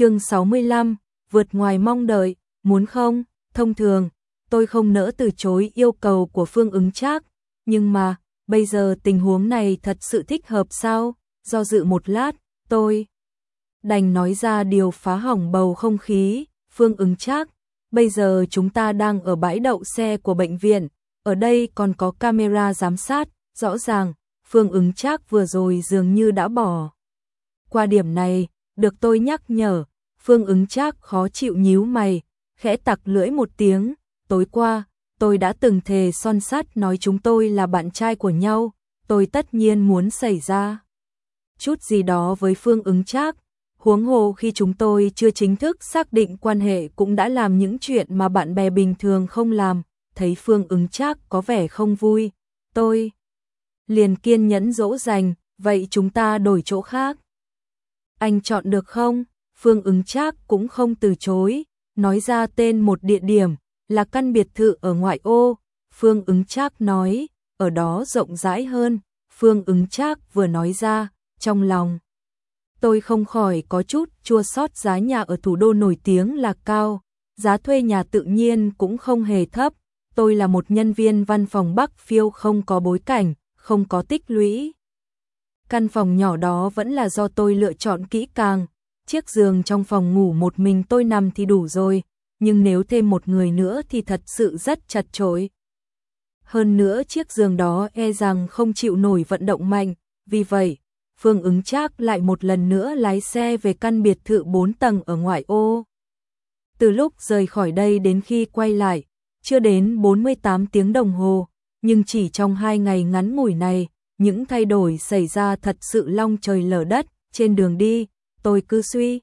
chương 65, vượt ngoài mong đợi, muốn không? Thông thường, tôi không nỡ từ chối yêu cầu của Phương ứng Trác, nhưng mà, bây giờ tình huống này thật sự thích hợp sao? Do dự một lát, tôi đành nói ra điều phá hỏng bầu không khí, Phương ứng Trác, bây giờ chúng ta đang ở bãi đậu xe của bệnh viện, ở đây còn có camera giám sát, rõ ràng, Phương ứng Trác vừa rồi dường như đã bỏ. Qua điểm này, được tôi nhắc nhở, Phương ứng Trác khó chịu nhíu mày, khẽ tặc lưỡi một tiếng, tối qua, tôi đã từng thề son sắt nói chúng tôi là bạn trai của nhau, tôi tất nhiên muốn xảy ra chút gì đó với Phương ứng Trác. Huống hồ khi chúng tôi chưa chính thức xác định quan hệ cũng đã làm những chuyện mà bạn bè bình thường không làm, thấy Phương ứng Trác có vẻ không vui, tôi liền kiên nhẫn dỗ dành, vậy chúng ta đổi chỗ khác. Anh chọn được không? Phương ứng Trác cũng không từ chối, nói ra tên một địa điểm, là căn biệt thự ở ngoại ô. Phương ứng Trác nói, ở đó rộng rãi hơn. Phương ứng Trác vừa nói ra, trong lòng. Tôi không khỏi có chút chua xót giá nhà ở thủ đô nổi tiếng là cao, giá thuê nhà tự nhiên cũng không hề thấp. Tôi là một nhân viên văn phòng Bắc phiêu không có bối cảnh, không có tích lũy. Căn phòng nhỏ đó vẫn là do tôi lựa chọn kỹ càng, chiếc giường trong phòng ngủ một mình tôi nằm thì đủ rồi, nhưng nếu thêm một người nữa thì thật sự rất chật chội. Hơn nữa chiếc giường đó e rằng không chịu nổi vận động mạnh, vì vậy, Phương ứng Trác lại một lần nữa lái xe về căn biệt thự 4 tầng ở ngoại ô. Từ lúc rời khỏi đây đến khi quay lại, chưa đến 48 tiếng đồng hồ, nhưng chỉ trong hai ngày ngắn ngủi này, những thay đổi xảy ra thật sự long trời lở đất, trên đường đi, tôi cứ suy.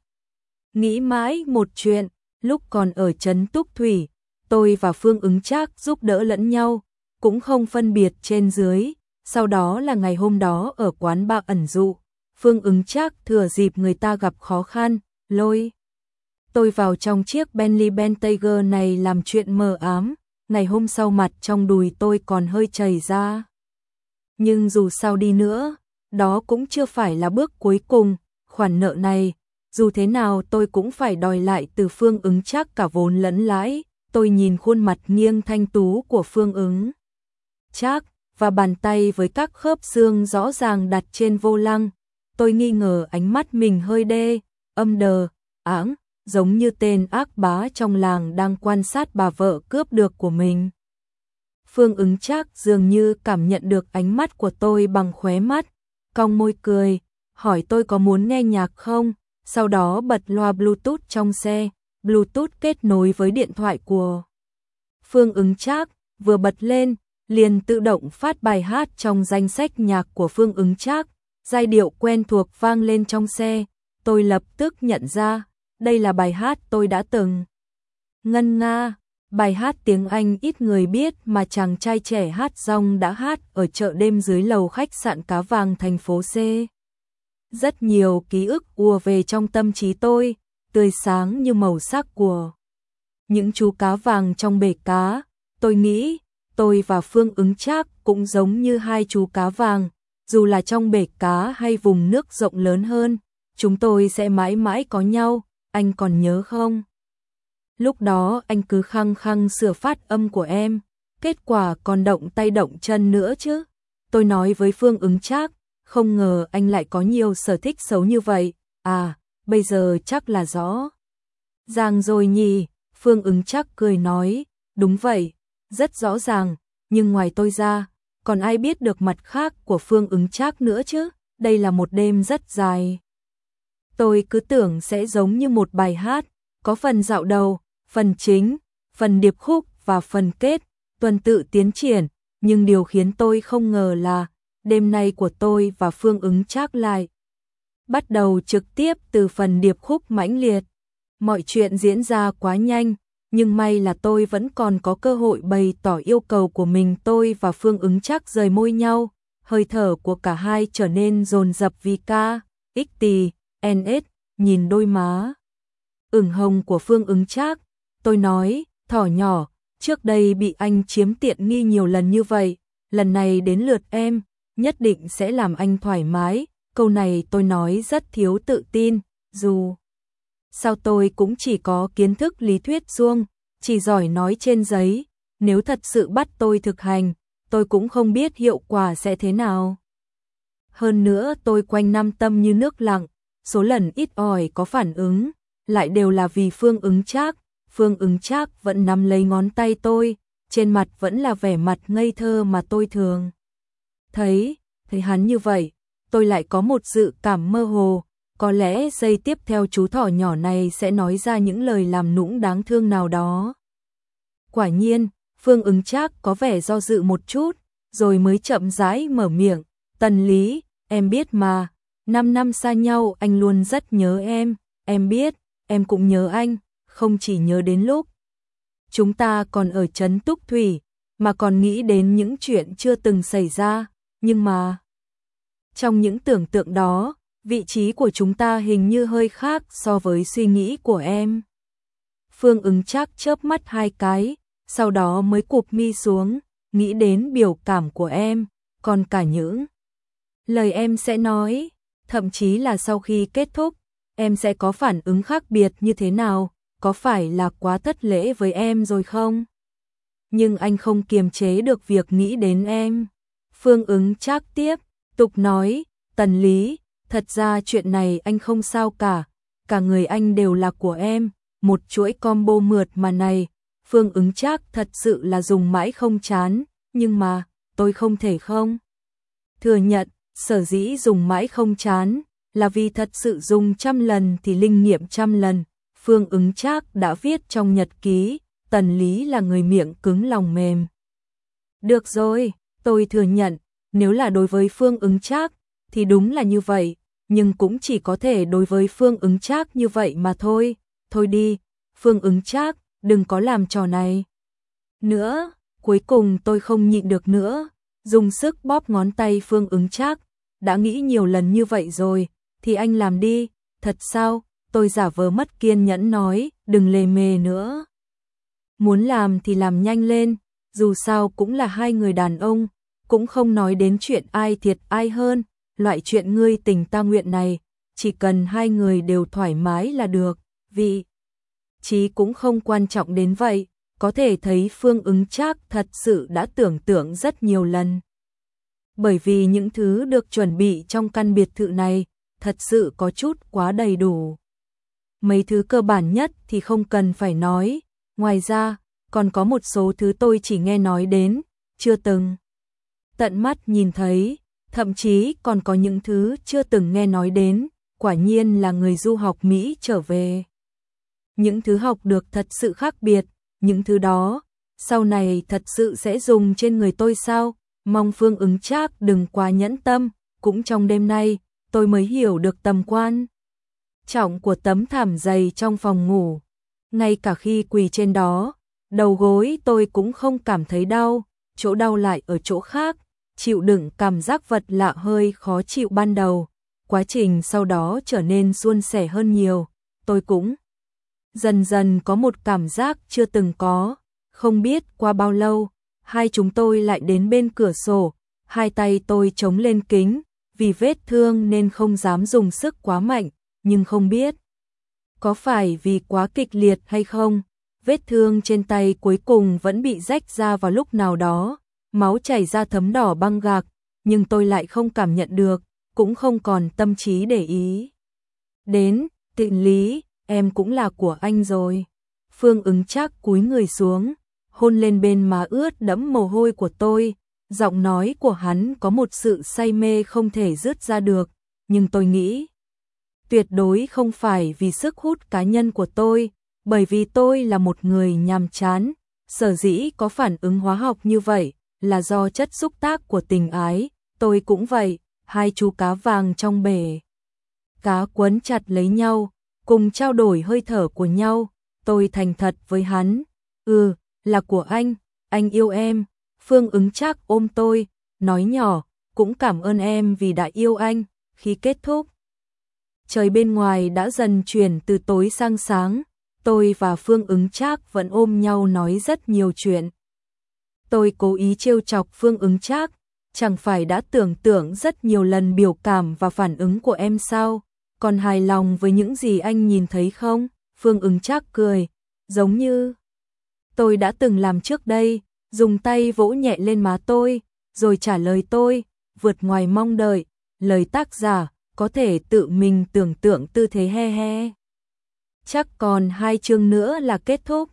Nghĩ mãi một chuyện, lúc còn ở Trấn Túc Thủy, tôi và Phương ứng Trác giúp đỡ lẫn nhau, cũng không phân biệt trên dưới, sau đó là ngày hôm đó ở quán bạc ẩn dụ, Phương ứng Trác thừa dịp người ta gặp khó khăn, lôi. Tôi vào trong chiếc Bentley bentayger này làm chuyện mờ ám, ngày hôm sau mặt trong đùi tôi còn hơi chảy ra. Nhưng dù sao đi nữa, đó cũng chưa phải là bước cuối cùng, khoản nợ này, dù thế nào tôi cũng phải đòi lại từ phương ứng chắc cả vốn lẫn lãi, tôi nhìn khuôn mặt nghiêng thanh tú của phương ứng. Chắc, và bàn tay với các khớp xương rõ ràng đặt trên vô lăng, tôi nghi ngờ ánh mắt mình hơi đê, âm đờ, áng, giống như tên ác bá trong làng đang quan sát bà vợ cướp được của mình. Phương ứng chắc dường như cảm nhận được ánh mắt của tôi bằng khóe mắt, cong môi cười, hỏi tôi có muốn nghe nhạc không, sau đó bật loa Bluetooth trong xe, Bluetooth kết nối với điện thoại của Phương ứng chắc, vừa bật lên, liền tự động phát bài hát trong danh sách nhạc của Phương ứng chắc, giai điệu quen thuộc vang lên trong xe, tôi lập tức nhận ra, đây là bài hát tôi đã từng. Ngân Nga, bài hát tiếng Anh ít người biết mà chàng trai trẻ hát rong đã hát ở chợ đêm dưới lầu khách sạn Cá Vàng thành phố C. Rất nhiều ký ức ùa về trong tâm trí tôi, tươi sáng như màu sắc của những chú cá vàng trong bể cá. Tôi nghĩ, tôi và Phương ứng trác cũng giống như hai chú cá vàng, dù là trong bể cá hay vùng nước rộng lớn hơn, chúng tôi sẽ mãi mãi có nhau, anh còn nhớ không? Lúc đó anh cứ khăng khăng sửa phát âm của em, kết quả còn động tay động chân nữa chứ. Tôi nói với Phương ứng trác, không ngờ anh lại có nhiều sở thích xấu như vậy, à, bây giờ chắc là rõ. Ràng rồi nhỉ, Phương ứng chắc cười nói, đúng vậy, rất rõ ràng, nhưng ngoài tôi ra, còn ai biết được mặt khác của Phương ứng chắc nữa chứ, đây là một đêm rất dài. Tôi cứ tưởng sẽ giống như một bài hát, có phần dạo đầu, phần chính, phần điệp khúc và phần kết, tuần tự tiến triển, nhưng điều khiến tôi không ngờ là đêm nay của tôi và Phương ứng chắc lại. Bắt đầu trực tiếp từ phần điệp khúc mãnh liệt. Mọi chuyện diễn ra quá nhanh, nhưng may là tôi vẫn còn có cơ hội bày tỏ yêu cầu của mình tôi và Phương ứng chắc rời môi nhau, hơi thở của cả hai trở nên dồn dập vì ca, XT, NS, nhìn đôi má. ửng hồng của Phương ứng chắc, tôi nói, thỏ nhỏ, trước đây bị anh chiếm tiện nghi nhiều lần như vậy, lần này đến lượt em, nhất định sẽ làm anh thoải mái, câu này tôi nói rất thiếu tự tin, dù sao tôi cũng chỉ có kiến thức lý thuyết suông, chỉ giỏi nói trên giấy, nếu thật sự bắt tôi thực hành, tôi cũng không biết hiệu quả sẽ thế nào. Hơn nữa tôi quanh năm tâm như nước lặng, số lần ít ỏi có phản ứng, lại đều là vì phương ứng trác, phương ứng trác vẫn nắm lấy ngón tay tôi, trên mặt vẫn là vẻ mặt ngây thơ mà tôi thường. Thấy, thấy hắn như vậy, tôi lại có một dự cảm mơ hồ, có lẽ giây tiếp theo chú thỏ nhỏ này sẽ nói ra những lời làm nũng đáng thương nào đó. Quả nhiên, Phương ứng trác có vẻ do dự một chút, rồi mới chậm rãi mở miệng, tần lý, em biết mà, năm năm xa nhau anh luôn rất nhớ em, em biết, em cũng nhớ anh, không chỉ nhớ đến lúc. Chúng ta còn ở Trấn Túc Thủy, mà còn nghĩ đến những chuyện chưa từng xảy ra, nhưng mà... Trong những tưởng tượng đó, vị trí của chúng ta hình như hơi khác so với suy nghĩ của em. Phương ứng chắc chớp mắt hai cái, sau đó mới cụp mi xuống, nghĩ đến biểu cảm của em, còn cả những lời em sẽ nói, thậm chí là sau khi kết thúc, em sẽ có phản ứng khác biệt như thế nào, có phải là quá thất lễ với em rồi không? Nhưng anh không kiềm chế được việc nghĩ đến em. Phương ứng chắc tiếp, tục nói, tần lý, thật ra chuyện này anh không sao cả, cả người anh đều là của em, một chuỗi combo mượt mà này, Phương ứng chắc thật sự là dùng mãi không chán, nhưng mà, tôi không thể không. Thừa nhận, sở dĩ dùng mãi không chán, là vì thật sự dùng trăm lần thì linh nghiệm trăm lần. Phương ứng chắc đã viết trong nhật ký, tần lý là người miệng cứng lòng mềm. Được rồi, tôi thừa nhận, nếu là đối với phương ứng trác thì đúng là như vậy, nhưng cũng chỉ có thể đối với phương ứng trác như vậy mà thôi. Thôi đi, phương ứng trác đừng có làm trò này. Nữa, cuối cùng tôi không nhịn được nữa, dùng sức bóp ngón tay Phương ứng trác đã nghĩ nhiều lần như vậy rồi, thì anh làm đi, thật sao, tôi giả vờ mất kiên nhẫn nói, đừng lề mề nữa. Muốn làm thì làm nhanh lên, dù sao cũng là hai người đàn ông, cũng không nói đến chuyện ai thiệt ai hơn, loại chuyện ngươi tình ta nguyện này, chỉ cần hai người đều thoải mái là được, vì trí cũng không quan trọng đến vậy, có thể thấy phương ứng chắc thật sự đã tưởng tượng rất nhiều lần. Bởi vì những thứ được chuẩn bị trong căn biệt thự này thật sự có chút quá đầy đủ. Mấy thứ cơ bản nhất thì không cần phải nói, ngoài ra còn có một số thứ tôi chỉ nghe nói đến, chưa từng tận mắt nhìn thấy, thậm chí còn có những thứ chưa từng nghe nói đến, quả nhiên là người du học Mỹ trở về những thứ học được thật sự khác biệt, những thứ đó, sau này thật sự sẽ dùng trên người tôi sao? Mong Phương ứng chắc đừng quá nhẫn tâm, cũng trong đêm nay, tôi mới hiểu được tầm quan trọng của tấm thảm dày trong phòng ngủ. Ngay cả khi quỳ trên đó, đầu gối tôi cũng không cảm thấy đau, chỗ đau lại ở chỗ khác, chịu đựng cảm giác vật lạ hơi khó chịu ban đầu, quá trình sau đó trở nên suôn sẻ hơn nhiều, tôi cũng dần dần có một cảm giác chưa từng có, không biết qua bao lâu, hai chúng tôi lại đến bên cửa sổ, hai tay tôi chống lên kính, vì vết thương nên không dám dùng sức quá mạnh, nhưng không biết có phải vì quá kịch liệt hay không, vết thương trên tay cuối cùng vẫn bị rách ra vào lúc nào đó, máu chảy ra thấm đỏ băng gạc, nhưng tôi lại không cảm nhận được, cũng không còn tâm trí để ý. Đến, tịnh lý, em cũng là của anh rồi. Phương ứng chắc cúi người xuống, hôn lên bên má ướt đẫm mồ hôi của tôi, giọng nói của hắn có một sự say mê không thể dứt ra được, nhưng tôi nghĩ tuyệt đối không phải vì sức hút cá nhân của tôi, bởi vì tôi là một người nhàm chán, sở dĩ có phản ứng hóa học như vậy là do chất xúc tác của tình ái, tôi cũng vậy, hai chú cá vàng trong bể. Cá quấn chặt lấy nhau, cùng trao đổi hơi thở của nhau, tôi thành thật với hắn, ừ, là của anh, anh yêu em, Phương ứng chắc ôm tôi, nói nhỏ, cũng cảm ơn em vì đã yêu anh, khi kết thúc. Trời bên ngoài đã dần chuyển từ tối sang sáng, tôi và Phương ứng chắc vẫn ôm nhau nói rất nhiều chuyện. Tôi cố ý trêu chọc Phương ứng trác, chẳng phải đã tưởng tượng rất nhiều lần biểu cảm và phản ứng của em sao, còn hài lòng với những gì anh nhìn thấy không? Phương ứng chắc cười, giống như tôi đã từng làm trước đây, dùng tay vỗ nhẹ lên má tôi, rồi trả lời tôi, vượt ngoài mong đợi, lời tác giả, có thể tự mình tưởng tượng tư thế he he. Chắc còn hai chương nữa là kết thúc.